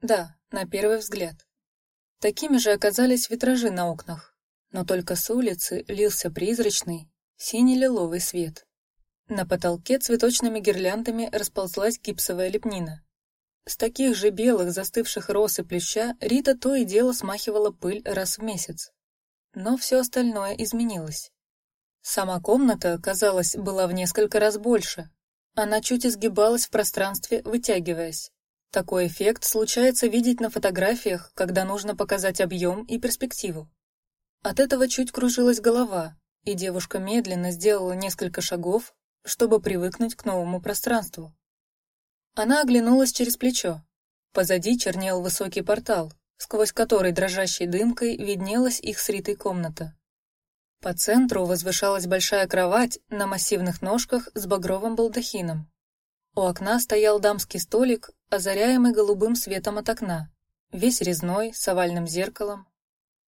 Да, на первый взгляд. Такими же оказались витражи на окнах, но только с улицы лился призрачный синий-лиловый свет. На потолке цветочными гирляндами расползлась гипсовая лепнина. С таких же белых застывших роз и плюща Рита то и дело смахивала пыль раз в месяц. Но все остальное изменилось. Сама комната, казалось, была в несколько раз больше. Она чуть изгибалась в пространстве, вытягиваясь. Такой эффект случается видеть на фотографиях, когда нужно показать объем и перспективу. От этого чуть кружилась голова, и девушка медленно сделала несколько шагов, чтобы привыкнуть к новому пространству. Она оглянулась через плечо. Позади чернел высокий портал, сквозь который дрожащей дымкой виднелась их сритой комната. По центру возвышалась большая кровать на массивных ножках с багровым балдахином. У окна стоял дамский столик, озаряемый голубым светом от окна, весь резной, с овальным зеркалом,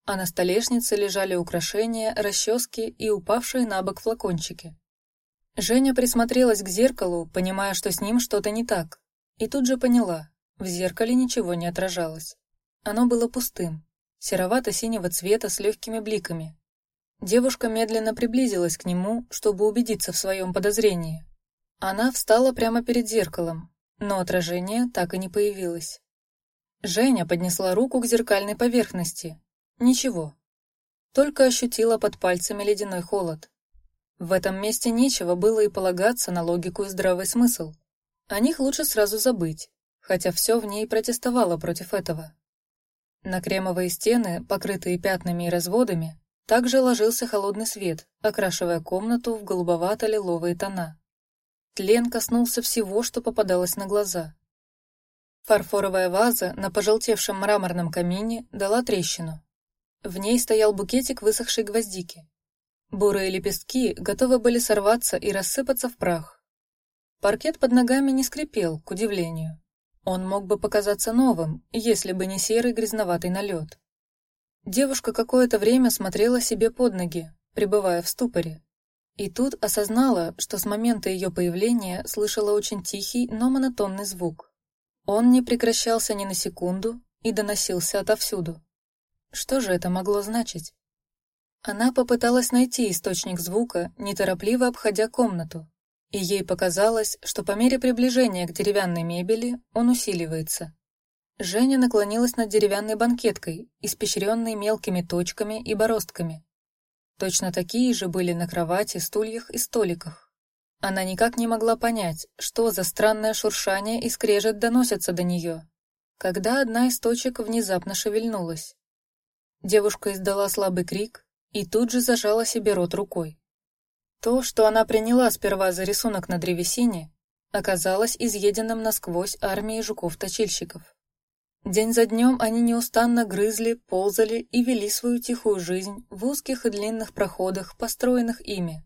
а на столешнице лежали украшения, расчески и упавшие на бок флакончики. Женя присмотрелась к зеркалу, понимая, что с ним что-то не так, и тут же поняла: в зеркале ничего не отражалось. Оно было пустым, серовато-синего цвета с легкими бликами. Девушка медленно приблизилась к нему, чтобы убедиться в своем подозрении. Она встала прямо перед зеркалом, но отражение так и не появилось. Женя поднесла руку к зеркальной поверхности. Ничего. Только ощутила под пальцами ледяной холод. В этом месте нечего было и полагаться на логику и здравый смысл. О них лучше сразу забыть, хотя все в ней протестовало против этого. На кремовые стены, покрытые пятнами и разводами, также ложился холодный свет, окрашивая комнату в голубовато-лиловые тона. Тлен коснулся всего, что попадалось на глаза. Фарфоровая ваза на пожелтевшем мраморном камине дала трещину. В ней стоял букетик высохшей гвоздики. Бурые лепестки готовы были сорваться и рассыпаться в прах. Паркет под ногами не скрипел, к удивлению. Он мог бы показаться новым, если бы не серый грязноватый налет. Девушка какое-то время смотрела себе под ноги, пребывая в ступоре. И тут осознала, что с момента ее появления слышала очень тихий, но монотонный звук. Он не прекращался ни на секунду и доносился отовсюду. Что же это могло значить? Она попыталась найти источник звука, неторопливо обходя комнату, и ей показалось, что по мере приближения к деревянной мебели он усиливается. Женя наклонилась над деревянной банкеткой, испещренной мелкими точками и бороздками. Точно такие же были на кровати, стульях и столиках. Она никак не могла понять, что за странное шуршание и скрежет доносятся до нее, когда одна из точек внезапно шевельнулась. Девушка издала слабый крик, и тут же зажала себе рот рукой. То, что она приняла сперва за рисунок на древесине, оказалось изъеденным насквозь армией жуков-точильщиков. День за днем они неустанно грызли, ползали и вели свою тихую жизнь в узких и длинных проходах, построенных ими.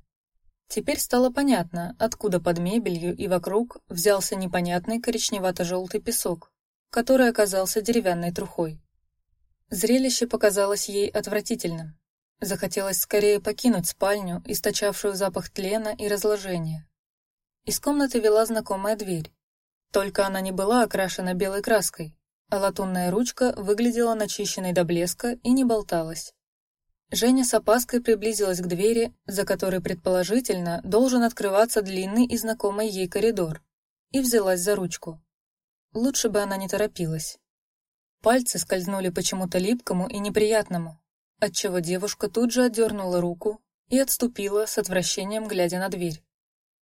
Теперь стало понятно, откуда под мебелью и вокруг взялся непонятный коричневато-желтый песок, который оказался деревянной трухой. Зрелище показалось ей отвратительным. Захотелось скорее покинуть спальню, источавшую запах тлена и разложения. Из комнаты вела знакомая дверь. Только она не была окрашена белой краской, латунная ручка выглядела начищенной до блеска и не болталась. Женя с опаской приблизилась к двери, за которой предположительно должен открываться длинный и знакомый ей коридор, и взялась за ручку. Лучше бы она не торопилась. Пальцы скользнули почему-то липкому и неприятному, отчего девушка тут же отдернула руку и отступила с отвращением, глядя на дверь.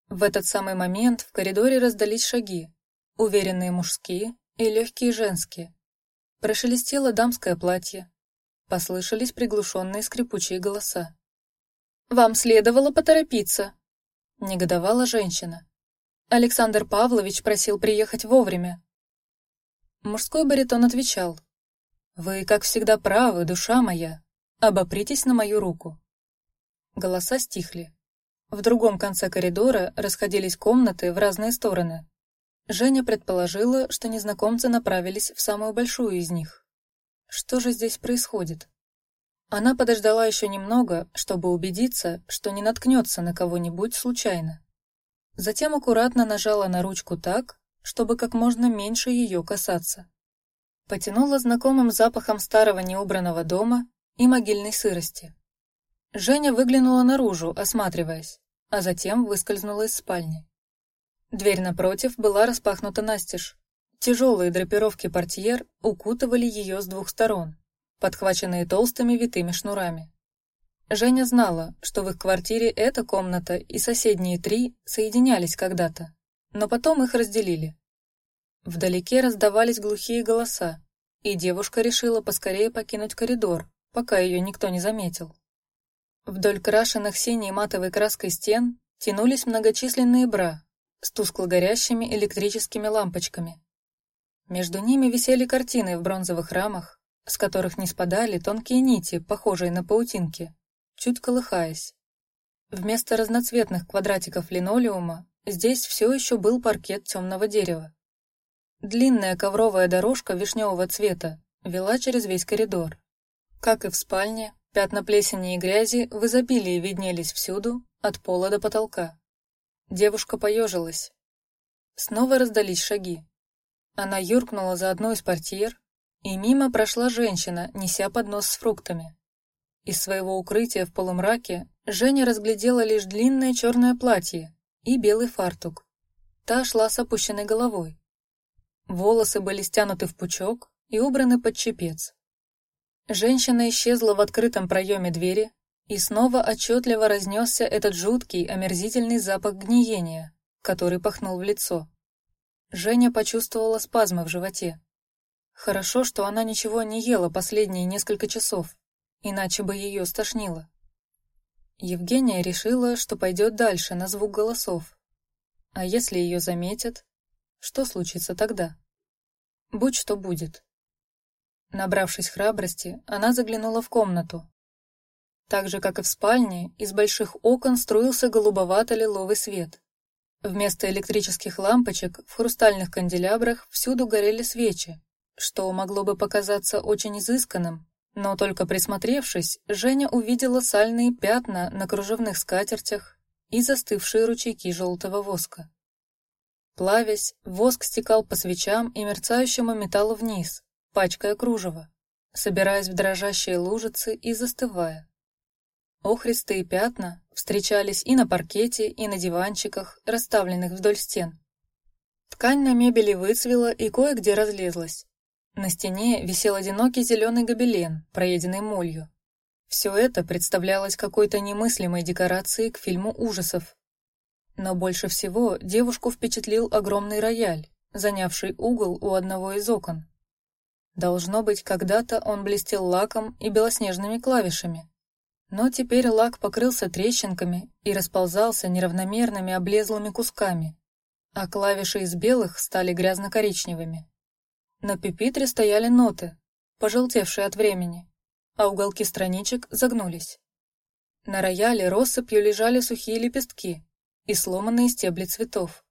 В этот самый момент в коридоре раздались шаги, уверенные мужские и легкие женские. Прошелестело дамское платье, послышались приглушенные скрипучие голоса. Вам следовало поторопиться, негодовала женщина. Александр Павлович просил приехать вовремя. Мужской баритон отвечал: "Вы, как всегда, правы, душа моя. Обопритесь на мою руку. Голоса стихли. В другом конце коридора расходились комнаты в разные стороны. Женя предположила, что незнакомцы направились в самую большую из них. Что же здесь происходит? Она подождала еще немного, чтобы убедиться, что не наткнется на кого-нибудь случайно. Затем аккуратно нажала на ручку так, чтобы как можно меньше ее касаться. Потянуло знакомым запахом старого неубранного дома и могильной сырости. Женя выглянула наружу, осматриваясь, а затем выскользнула из спальни. Дверь напротив была распахнута настежь. Тяжелые драпировки портьер укутывали ее с двух сторон, подхваченные толстыми витыми шнурами. Женя знала, что в их квартире эта комната и соседние три соединялись когда-то, но потом их разделили. Вдалеке раздавались глухие голоса, и девушка решила поскорее покинуть коридор, пока ее никто не заметил. Вдоль крашенных синей матовой краской стен тянулись многочисленные бра с тускло горящими электрическими лампочками. Между ними висели картины в бронзовых рамах, с которых не спадали тонкие нити, похожие на паутинки, чуть колыхаясь. Вместо разноцветных квадратиков линолеума здесь все еще был паркет темного дерева. Длинная ковровая дорожка вишневого цвета вела через весь коридор. Как и в спальне, Пятна плесени и грязи в изобилии виднелись всюду, от пола до потолка. Девушка поежилась. Снова раздались шаги. Она юркнула за одной из портьер, и мимо прошла женщина, неся поднос с фруктами. Из своего укрытия в полумраке Женя разглядела лишь длинное черное платье и белый фартук. Та шла с опущенной головой. Волосы были стянуты в пучок и убраны под чепец. Женщина исчезла в открытом проеме двери, и снова отчетливо разнесся этот жуткий, омерзительный запах гниения, который пахнул в лицо. Женя почувствовала спазмы в животе. Хорошо, что она ничего не ела последние несколько часов, иначе бы ее стошнило. Евгения решила, что пойдет дальше на звук голосов. А если ее заметят, что случится тогда? Будь что будет. Набравшись храбрости, она заглянула в комнату. Так же, как и в спальне, из больших окон струился голубовато-лиловый свет. Вместо электрических лампочек в хрустальных канделябрах всюду горели свечи, что могло бы показаться очень изысканным, но только присмотревшись, Женя увидела сальные пятна на кружевных скатертях и застывшие ручейки желтого воска. Плавясь, воск стекал по свечам и мерцающему металлу вниз, пачкая кружево, собираясь в дрожащие лужицы и застывая. Охристые пятна встречались и на паркете, и на диванчиках, расставленных вдоль стен. Ткань на мебели выцвела и кое-где разлезлась. На стене висел одинокий зеленый гобелен, проеденный молью. Все это представлялось какой-то немыслимой декорацией к фильму ужасов. Но больше всего девушку впечатлил огромный рояль, занявший угол у одного из окон. Должно быть, когда-то он блестел лаком и белоснежными клавишами. Но теперь лак покрылся трещинками и расползался неравномерными облезлыми кусками, а клавиши из белых стали грязно-коричневыми. На пепитре стояли ноты, пожелтевшие от времени, а уголки страничек загнулись. На рояле россыпью лежали сухие лепестки и сломанные стебли цветов.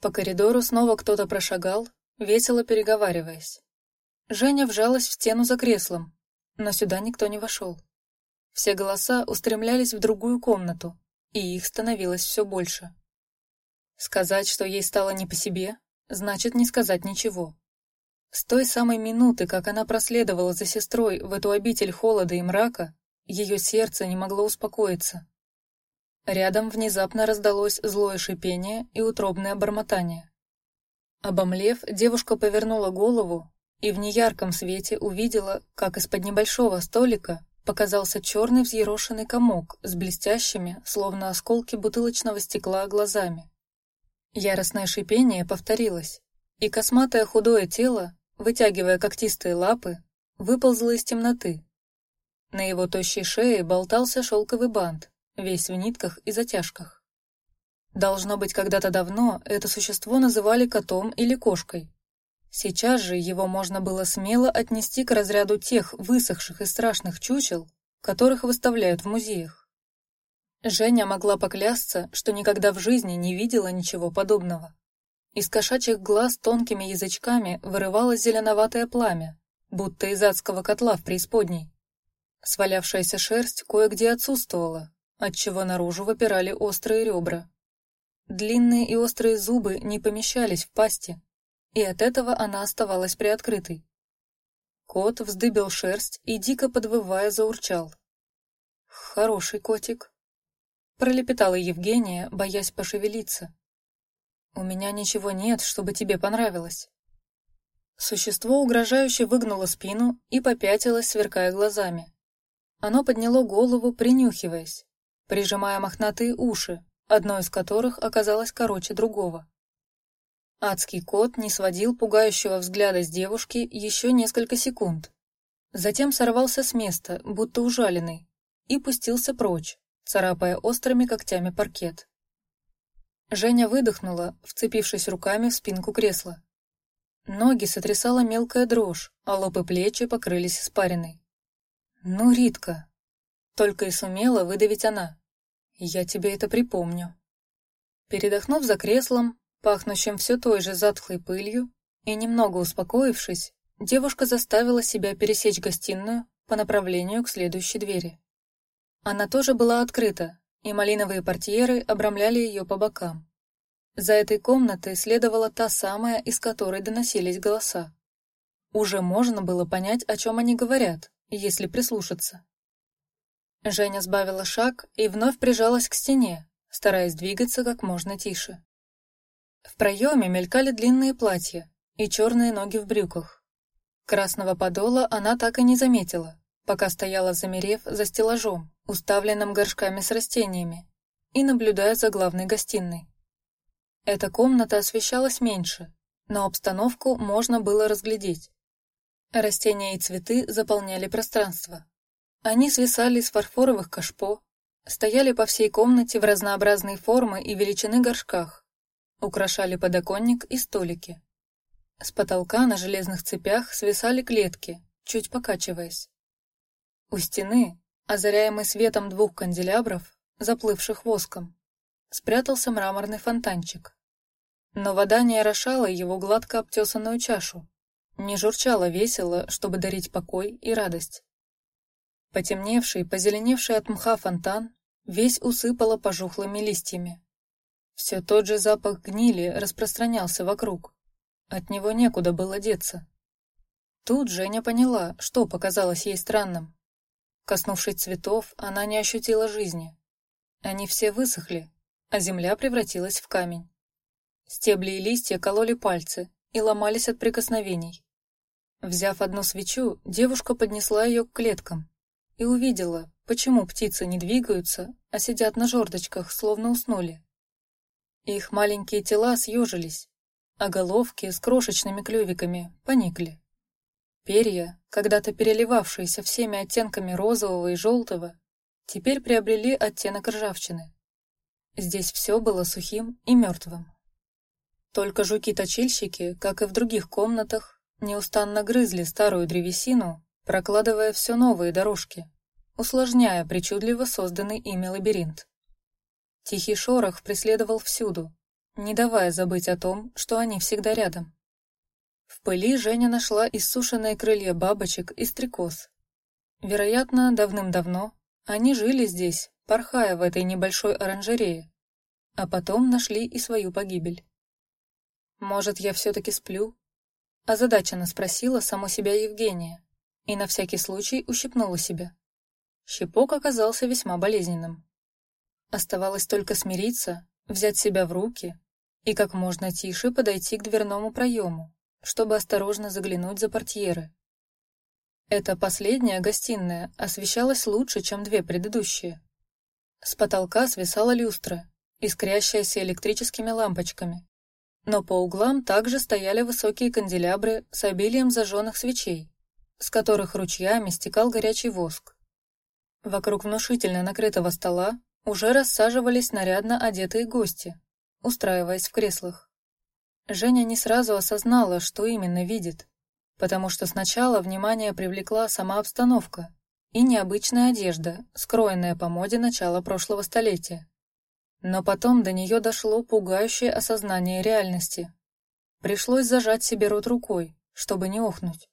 По коридору снова кто-то прошагал, весело переговариваясь. Женя вжалась в стену за креслом, но сюда никто не вошел. Все голоса устремлялись в другую комнату, и их становилось все больше. Сказать, что ей стало не по себе, значит не сказать ничего. С той самой минуты, как она проследовала за сестрой в эту обитель холода и мрака, ее сердце не могло успокоиться. Рядом внезапно раздалось злое шипение и утробное бормотание. Обомлев, девушка повернула голову и в неярком свете увидела, как из-под небольшого столика показался черный взъерошенный комок с блестящими, словно осколки бутылочного стекла, глазами. Яростное шипение повторилось, и косматое худое тело, вытягивая когтистые лапы, выползло из темноты. На его тощей шее болтался шелковый бант, весь в нитках и затяжках. Должно быть, когда-то давно это существо называли котом или кошкой, Сейчас же его можно было смело отнести к разряду тех высохших и страшных чучел, которых выставляют в музеях. Женя могла поклясться, что никогда в жизни не видела ничего подобного. Из кошачьих глаз тонкими язычками вырывалось зеленоватое пламя, будто из адского котла в преисподней. Свалявшаяся шерсть кое-где отсутствовала, отчего наружу выпирали острые ребра. Длинные и острые зубы не помещались в пасти, и от этого она оставалась приоткрытой. Кот вздыбил шерсть и, дико подвывая, заурчал. «Хороший котик», — пролепетала Евгения, боясь пошевелиться. «У меня ничего нет, чтобы тебе понравилось». Существо угрожающе выгнуло спину и попятилось, сверкая глазами. Оно подняло голову, принюхиваясь, прижимая мохнатые уши, одно из которых оказалось короче другого. Адский кот не сводил пугающего взгляда с девушки еще несколько секунд. Затем сорвался с места, будто ужаленный, и пустился прочь, царапая острыми когтями паркет. Женя выдохнула, вцепившись руками в спинку кресла. Ноги сотрясала мелкая дрожь, а лоб и плечи покрылись испариной. «Ну, Ритка!» Только и сумела выдавить она. «Я тебе это припомню». Передохнув за креслом, пахнущим все той же затхлой пылью, и немного успокоившись, девушка заставила себя пересечь гостиную по направлению к следующей двери. Она тоже была открыта, и малиновые портьеры обрамляли ее по бокам. За этой комнатой следовала та самая, из которой доносились голоса. Уже можно было понять, о чем они говорят, если прислушаться. Женя сбавила шаг и вновь прижалась к стене, стараясь двигаться как можно тише. В проеме мелькали длинные платья и черные ноги в брюках. Красного подола она так и не заметила, пока стояла замерев за стеллажом, уставленным горшками с растениями, и наблюдая за главной гостиной. Эта комната освещалась меньше, но обстановку можно было разглядеть. Растения и цветы заполняли пространство. Они свисали из фарфоровых кашпо, стояли по всей комнате в разнообразной формы и величины горшках, украшали подоконник и столики. С потолка на железных цепях свисали клетки, чуть покачиваясь. У стены, озаряемый светом двух канделябров, заплывших воском, спрятался мраморный фонтанчик. Но вода не орошала его гладко обтесанную чашу, не журчала весело, чтобы дарить покой и радость. Потемневший, позеленевший от мха фонтан весь усыпало пожухлыми листьями. Все тот же запах гнили распространялся вокруг. От него некуда было деться. Тут Женя поняла, что показалось ей странным. Коснувшись цветов, она не ощутила жизни. Они все высохли, а земля превратилась в камень. Стебли и листья кололи пальцы и ломались от прикосновений. Взяв одну свечу, девушка поднесла ее к клеткам и увидела, почему птицы не двигаются, а сидят на жердочках, словно уснули. Их маленькие тела съежились, а головки с крошечными клювиками поникли. Перья, когда-то переливавшиеся всеми оттенками розового и желтого, теперь приобрели оттенок ржавчины. Здесь все было сухим и мертвым. Только жуки-точильщики, как и в других комнатах, неустанно грызли старую древесину, прокладывая все новые дорожки, усложняя причудливо созданный ими лабиринт. Тихий шорох преследовал всюду, не давая забыть о том, что они всегда рядом. В пыли Женя нашла иссушенные крылья бабочек и стрекоз. Вероятно, давным-давно они жили здесь, порхая в этой небольшой оранжерее, а потом нашли и свою погибель. «Может, я все-таки сплю?» Озадаченно спросила саму себя Евгения и на всякий случай ущипнула себя. Щипок оказался весьма болезненным. Оставалось только смириться, взять себя в руки и как можно тише подойти к дверному проему, чтобы осторожно заглянуть за портьеры. Эта последняя гостиная освещалась лучше, чем две предыдущие. С потолка свисала люстра, искрящаяся электрическими лампочками. Но по углам также стояли высокие канделябры с обилием зажженных свечей, с которых ручьями стекал горячий воск. Вокруг внушительно накрытого стола уже рассаживались нарядно одетые гости, устраиваясь в креслах. Женя не сразу осознала, что именно видит, потому что сначала внимание привлекла сама обстановка и необычная одежда, скроенная по моде начала прошлого столетия. Но потом до нее дошло пугающее осознание реальности. Пришлось зажать себе рот рукой, чтобы не охнуть.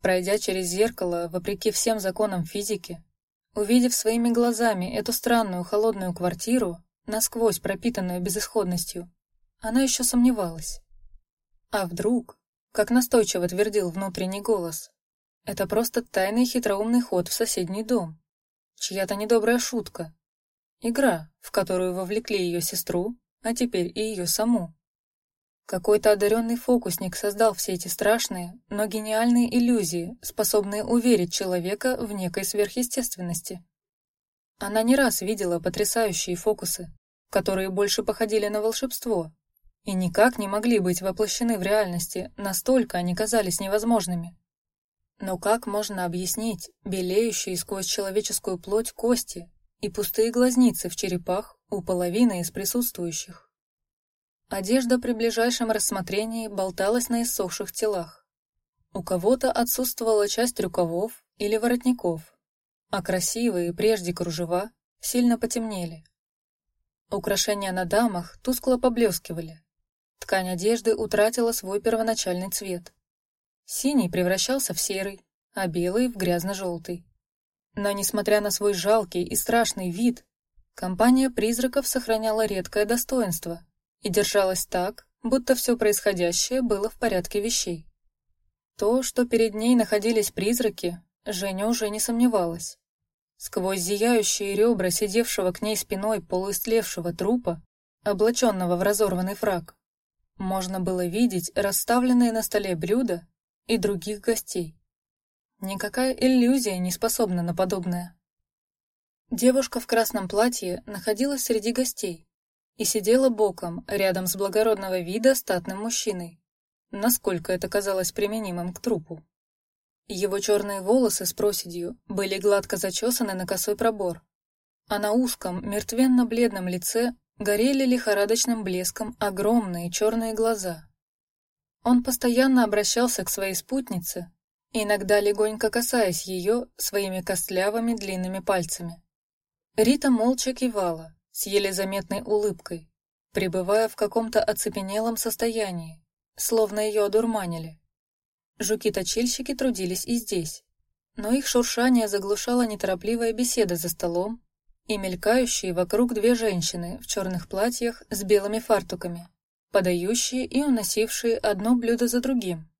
Пройдя через зеркало, вопреки всем законам физики, Увидев своими глазами эту странную холодную квартиру, насквозь пропитанную безысходностью, она еще сомневалась. А вдруг, как настойчиво твердил внутренний голос, это просто тайный хитроумный ход в соседний дом, чья-то недобрая шутка, игра, в которую вовлекли ее сестру, а теперь и ее саму. Какой-то одаренный фокусник создал все эти страшные, но гениальные иллюзии, способные уверить человека в некой сверхъестественности. Она не раз видела потрясающие фокусы, которые больше походили на волшебство и никак не могли быть воплощены в реальности, настолько они казались невозможными. Но как можно объяснить белеющие сквозь человеческую плоть кости и пустые глазницы в черепах у половины из присутствующих? Одежда при ближайшем рассмотрении болталась на иссохших телах. У кого-то отсутствовала часть рукавов или воротников, а красивые прежде кружева сильно потемнели. Украшения на дамах тускло поблескивали. Ткань одежды утратила свой первоначальный цвет. Синий превращался в серый, а белый в грязно-желтый. Но несмотря на свой жалкий и страшный вид, компания призраков сохраняла редкое достоинство и держалась так, будто все происходящее было в порядке вещей. То, что перед ней находились призраки, Женя уже не сомневалась. Сквозь зияющие ребра сидевшего к ней спиной полуистлевшего трупа, облаченного в разорванный фраг, можно было видеть расставленные на столе блюда и других гостей. Никакая иллюзия не способна на подобное. Девушка в красном платье находилась среди гостей, и сидела боком, рядом с благородного вида статным мужчиной, насколько это казалось применимым к трупу. Его черные волосы с проседью были гладко зачесаны на косой пробор, а на узком, мертвенно-бледном лице горели лихорадочным блеском огромные черные глаза. Он постоянно обращался к своей спутнице, иногда легонько касаясь ее своими костлявыми длинными пальцами. Рита молча кивала, с еле заметной улыбкой, пребывая в каком-то оцепенелом состоянии, словно ее одурманили. Жуки-точильщики трудились и здесь, но их шуршание заглушала неторопливая беседа за столом и мелькающие вокруг две женщины в черных платьях с белыми фартуками, подающие и уносившие одно блюдо за другим,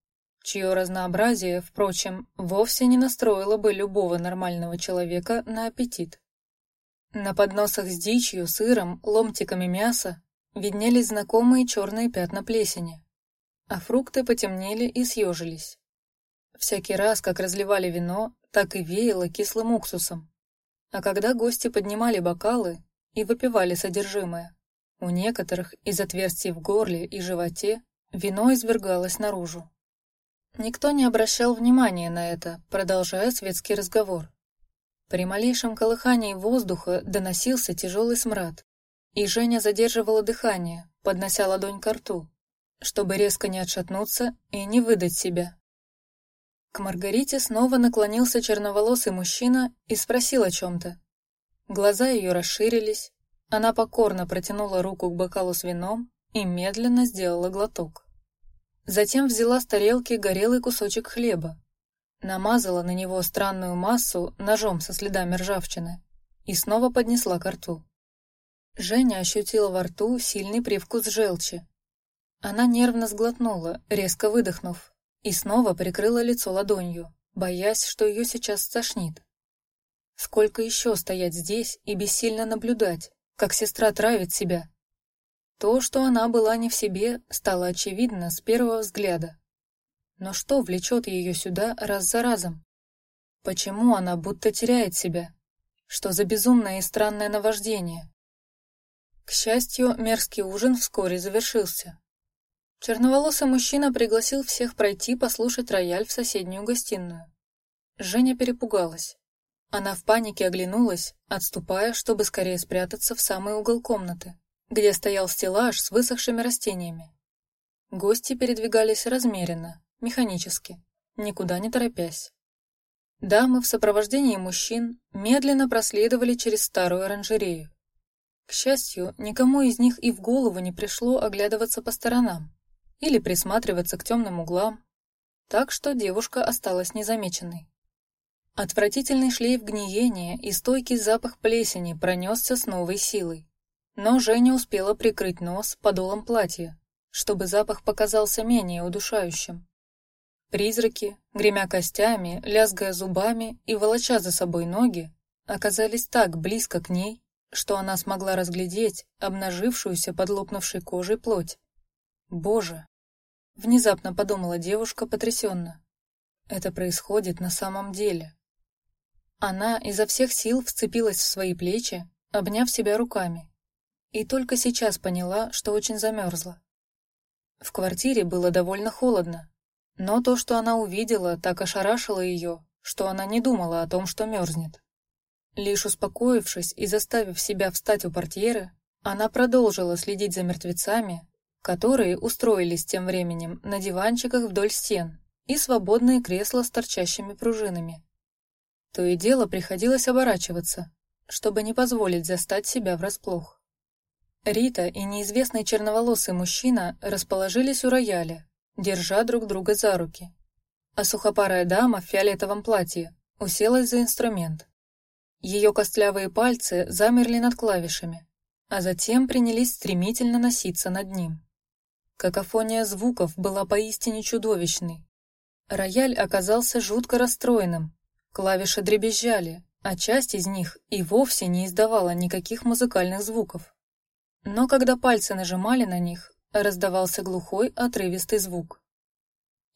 чье разнообразие, впрочем, вовсе не настроило бы любого нормального человека на аппетит. На подносах с дичью, сыром, ломтиками мяса виднелись знакомые черные пятна плесени, а фрукты потемнели и съежились. Всякий раз, как разливали вино, так и веяло кислым уксусом. А когда гости поднимали бокалы и выпивали содержимое, у некоторых из отверстий в горле и животе вино извергалось наружу. Никто не обращал внимания на это, продолжая светский разговор. При малейшем колыхании воздуха доносился тяжелый смрад, и Женя задерживала дыхание, поднося ладонь к рту, чтобы резко не отшатнуться и не выдать себя. К Маргарите снова наклонился черноволосый мужчина и спросил о чем-то. Глаза ее расширились, она покорно протянула руку к бокалу с вином и медленно сделала глоток. Затем взяла с тарелки горелый кусочек хлеба, намазала на него странную массу ножом со следами ржавчины и снова поднесла к рту. Женя ощутила во рту сильный привкус желчи. Она нервно сглотнула, резко выдохнув, и снова прикрыла лицо ладонью, боясь, что ее сейчас стошнит. Сколько еще стоять здесь и бессильно наблюдать, как сестра травит себя? То, что она была не в себе, стало очевидно с первого взгляда. Но что влечет ее сюда раз за разом? Почему она будто теряет себя? Что за безумное и странное наваждение? К счастью, мерзкий ужин вскоре завершился. Черноволосый мужчина пригласил всех пройти послушать рояль в соседнюю гостиную. Женя перепугалась. Она в панике оглянулась, отступая, чтобы скорее спрятаться в самый угол комнаты, где стоял стеллаж с высохшими растениями. Гости передвигались размеренно, механически, никуда не торопясь. Дамы в сопровождении мужчин медленно проследовали через старую оранжерею. К счастью, никому из них и в голову не пришло оглядываться по сторонам или присматриваться к темным углам, так что девушка осталась незамеченной. Отвратительный шлейф гниения и стойкий запах плесени пронесся с новой силой, но Женя успела прикрыть нос подолом платья, чтобы запах показался менее удушающим. Призраки, гремя костями, лязгая зубами и волоча за собой ноги, оказались так близко к ней, что она смогла разглядеть обнажившуюся под лопнувшей кожей плоть. Боже! Внезапно подумала девушка потрясенно. Это происходит на самом деле. Она изо всех сил вцепилась в свои плечи, обняв себя руками, и только сейчас поняла, что очень замерзла. В квартире было довольно холодно, но то, что она увидела, так ошарашило ее, что она не думала о том, что мерзнет. Лишь успокоившись и заставив себя встать у портьеры, она продолжила следить за мертвецами, которые устроились тем временем на диванчиках вдоль стен и свободные кресла с торчащими пружинами. То и дело приходилось оборачиваться, чтобы не позволить застать себя врасплох. Рита и неизвестный черноволосый мужчина расположились у рояля, держа друг друга за руки, а сухопарая дама в фиолетовом платье уселась за инструмент. Ее костлявые пальцы замерли над клавишами, а затем принялись стремительно носиться над ним. Какофония звуков была поистине чудовищной. Рояль оказался жутко расстроенным, клавиши дребезжали, а часть из них и вовсе не издавала никаких музыкальных звуков. Но когда пальцы нажимали на них, раздавался глухой, отрывистый звук.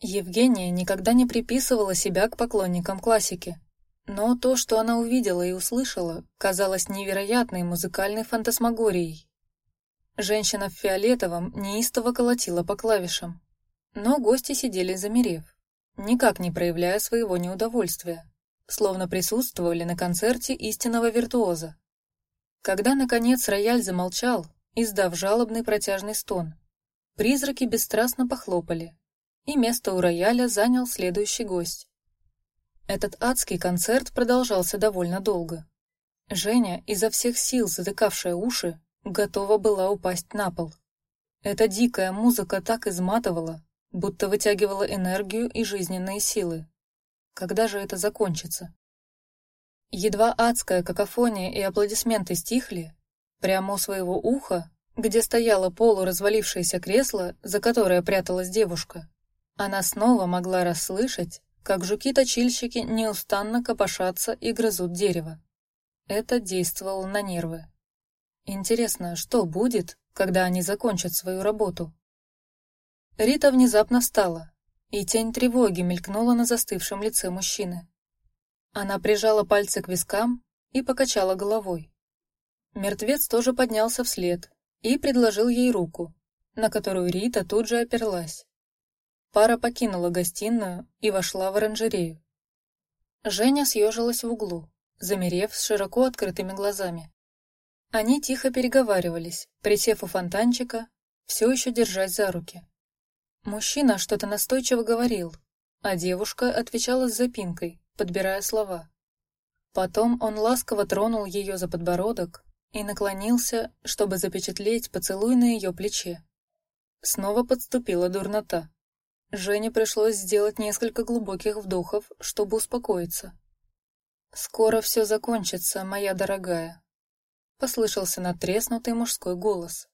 Евгения никогда не приписывала себя к поклонникам классики, но то, что она увидела и услышала, казалось невероятной музыкальной фантасмагорией. Женщина в фиолетовом неистово колотила по клавишам, но гости сидели замерев, никак не проявляя своего неудовольствия, словно присутствовали на концерте истинного виртуоза. Когда наконец рояль замолчал, издав жалобный протяжный стон, Призраки бесстрастно похлопали, и место у рояля занял следующий гость. Этот адский концерт продолжался довольно долго. Женя, изо всех сил затыкавшая уши, готова была упасть на пол. Эта дикая музыка так изматывала, будто вытягивала энергию и жизненные силы. Когда же это закончится? Едва адская какофония и аплодисменты стихли, прямо у своего уха где стояло полуразвалившееся кресло, за которое пряталась девушка, она снова могла расслышать, как жуки-точильщики неустанно копошатся и грызут дерево. Это действовало на нервы. Интересно, что будет, когда они закончат свою работу? Рита внезапно встала, и тень тревоги мелькнула на застывшем лице мужчины. Она прижала пальцы к вискам и покачала головой. Мертвец тоже поднялся вслед, и предложил ей руку, на которую Рита тут же оперлась. Пара покинула гостиную и вошла в оранжерею. Женя съежилась в углу, замерев с широко открытыми глазами. Они тихо переговаривались, присев у фонтанчика, все еще держась за руки. Мужчина что-то настойчиво говорил, а девушка отвечала с запинкой, подбирая слова. Потом он ласково тронул ее за подбородок и наклонился, чтобы запечатлеть поцелуй на ее плече. Снова подступила дурнота. Жене пришлось сделать несколько глубоких вдохов, чтобы успокоиться. Скоро все закончится, моя дорогая. Послышался надтреснутый мужской голос.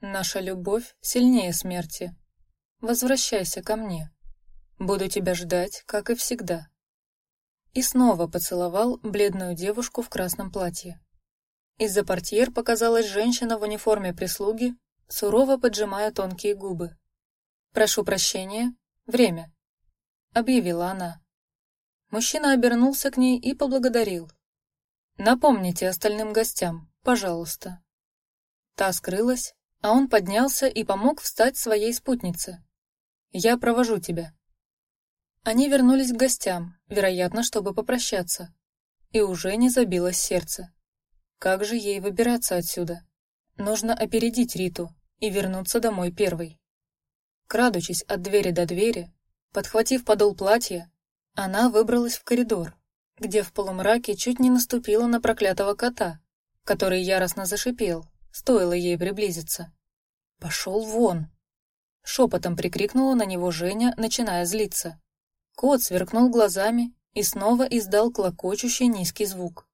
Наша любовь сильнее смерти. Возвращайся ко мне. Буду тебя ждать, как и всегда. И снова поцеловал бледную девушку в красном платье. Из-за портьер показалась женщина в униформе прислуги, сурово поджимая тонкие губы. «Прошу прощения, время», — объявила она. Мужчина обернулся к ней и поблагодарил. «Напомните остальным гостям, пожалуйста». Та скрылась, а он поднялся и помог встать своей спутнице. «Я провожу тебя». Они вернулись к гостям, вероятно, чтобы попрощаться, и уже не забилось сердце. Как же ей выбираться отсюда? Нужно опередить Риту и вернуться домой первой. Крадучись от двери до двери, подхватив подол платья, она выбралась в коридор, где в полумраке чуть не наступила на проклятого кота, который яростно зашипел, стоило ей приблизиться. «Пошел вон!» Шепотом прикрикнула на него Женя, начиная злиться. Кот сверкнул глазами и снова издал клокочущий низкий звук.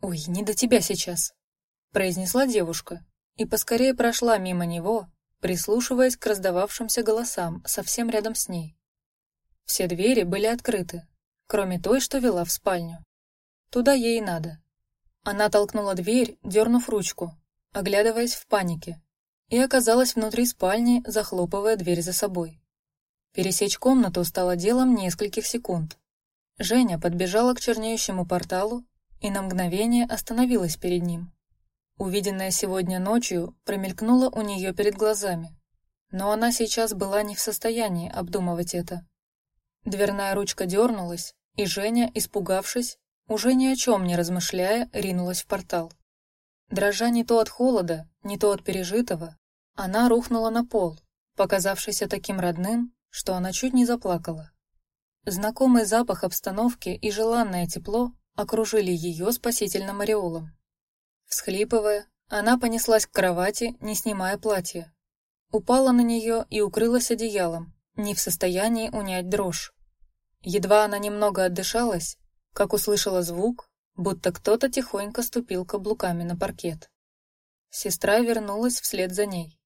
«Ой, не до тебя сейчас», — произнесла девушка, и поскорее прошла мимо него, прислушиваясь к раздававшимся голосам совсем рядом с ней. Все двери были открыты, кроме той, что вела в спальню. Туда ей надо. Она толкнула дверь, дернув ручку, оглядываясь в панике, и оказалась внутри спальни, захлопывая дверь за собой. Пересечь комнату стало делом нескольких секунд. Женя подбежала к чернеющему порталу и на мгновение остановилась перед ним. Увиденное сегодня ночью промелькнуло у нее перед глазами, но она сейчас была не в состоянии обдумывать это. Дверная ручка дернулась, и Женя, испугавшись, уже ни о чем не размышляя, ринулась в портал. Дрожа не то от холода, не то от пережитого, она рухнула на пол, показавшийся таким родным, что она чуть не заплакала. Знакомый запах обстановки и желанное тепло окружили ее спасительным ореолом. Всхлипывая, она понеслась к кровати, не снимая платья. Упала на нее и укрылась одеялом, не в состоянии унять дрожь. Едва она немного отдышалась, как услышала звук, будто кто-то тихонько ступил каблуками на паркет. Сестра вернулась вслед за ней.